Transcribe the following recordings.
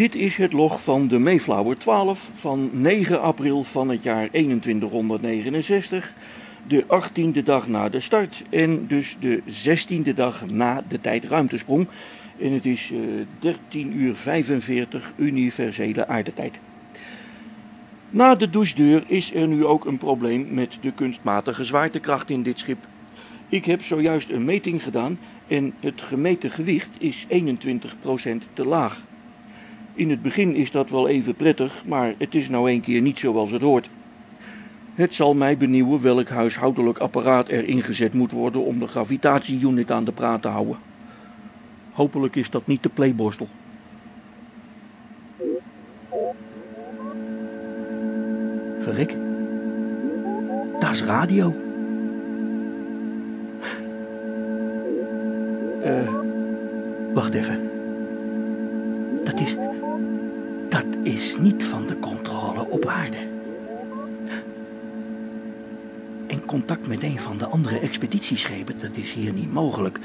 Dit is het log van de Mayflower 12 van 9 april van het jaar 2169, de 18e dag na de start en dus de 16e dag na de tijdruimtesprong. En het is uh, 13 uur 45 universele aardetijd. Na de douchedeur is er nu ook een probleem met de kunstmatige zwaartekracht in dit schip. Ik heb zojuist een meting gedaan en het gemeten gewicht is 21% te laag. In het begin is dat wel even prettig, maar het is nou een keer niet zoals het hoort. Het zal mij benieuwen welk huishoudelijk apparaat er ingezet moet worden om de gravitatieunit aan de praat te houden. Hopelijk is dat niet de playborstel. Verrek, dat is radio. Eh, wacht even. Dat is, niet van de controle op aarde. In contact met een van de andere expeditieschepen, dat is hier niet mogelijk.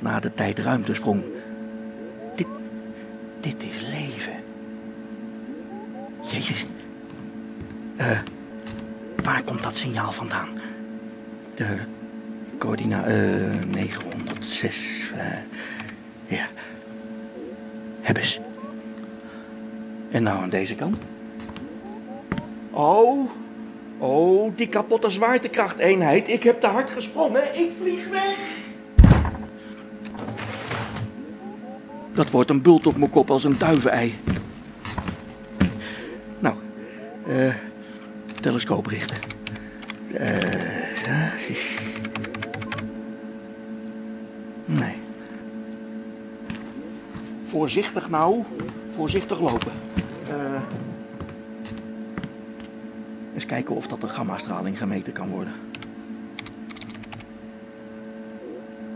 Na de tijdruimtesprong. Dit, dit is leven. Jezus. Uh, waar komt dat signaal vandaan? De coördinaat uh, 906. Uh, ja. Hebbes. En nou aan deze kant. Oh, oh, die kapotte zwaartekrachteenheid. Ik heb te hard gesprongen. Ik vlieg weg. Dat wordt een bult op mijn kop als een duivenei. Nou, uh, telescoop richten. Uh, nee. Voorzichtig nou, voorzichtig lopen. Uh, eens kijken of dat een gammastraling gemeten kan worden.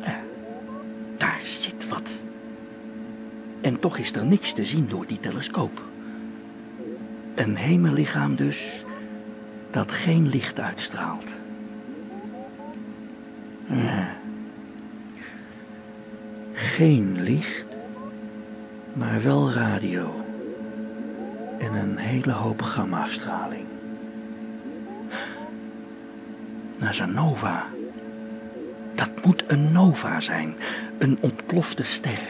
Uh, daar zit wat. En toch is er niks te zien door die telescoop. Een hemellichaam dus dat geen licht uitstraalt. Uh, geen licht, maar wel radio en een hele hoop gammastraling. Is een nova. Dat moet een nova zijn, een ontplofte ster.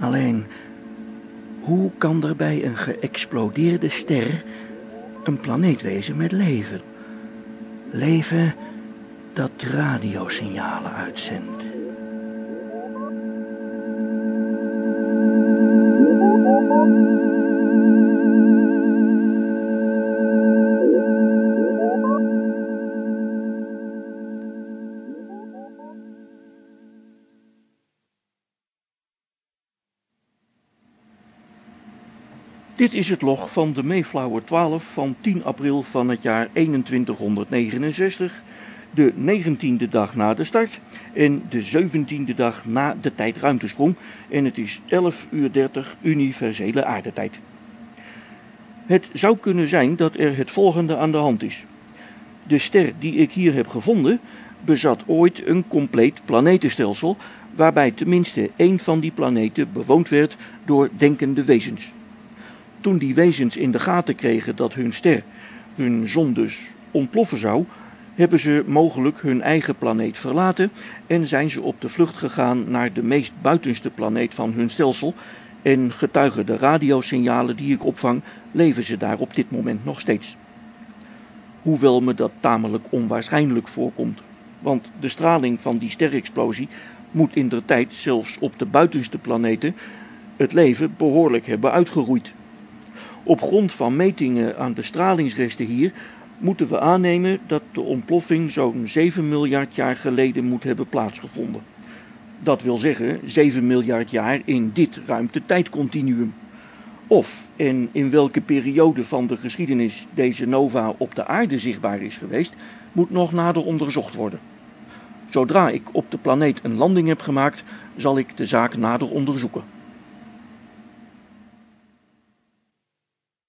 Alleen, hoe kan er bij een geëxplodeerde ster een planeet wezen met leven? Leven dat radiosignalen uitzendt. Dit is het log van de Mayflower 12 van 10 april van het jaar 2169, de 19e dag na de start en de 17e dag na de tijdruimtesprong en het is 11 uur 30 universele aardetijd. Het zou kunnen zijn dat er het volgende aan de hand is. De ster die ik hier heb gevonden bezat ooit een compleet planetenstelsel waarbij tenminste één van die planeten bewoond werd door denkende wezens. Toen die wezens in de gaten kregen dat hun ster, hun zon dus, ontploffen zou, hebben ze mogelijk hun eigen planeet verlaten en zijn ze op de vlucht gegaan naar de meest buitenste planeet van hun stelsel. En getuigen de radiosignalen die ik opvang, leven ze daar op dit moment nog steeds. Hoewel me dat tamelijk onwaarschijnlijk voorkomt, want de straling van die sterexplosie moet in der tijd zelfs op de buitenste planeten het leven behoorlijk hebben uitgeroeid. Op grond van metingen aan de stralingsresten hier moeten we aannemen dat de ontploffing zo'n 7 miljard jaar geleden moet hebben plaatsgevonden. Dat wil zeggen 7 miljard jaar in dit ruimte-tijdcontinuum. Of en in welke periode van de geschiedenis deze nova op de aarde zichtbaar is geweest, moet nog nader onderzocht worden. Zodra ik op de planeet een landing heb gemaakt, zal ik de zaak nader onderzoeken.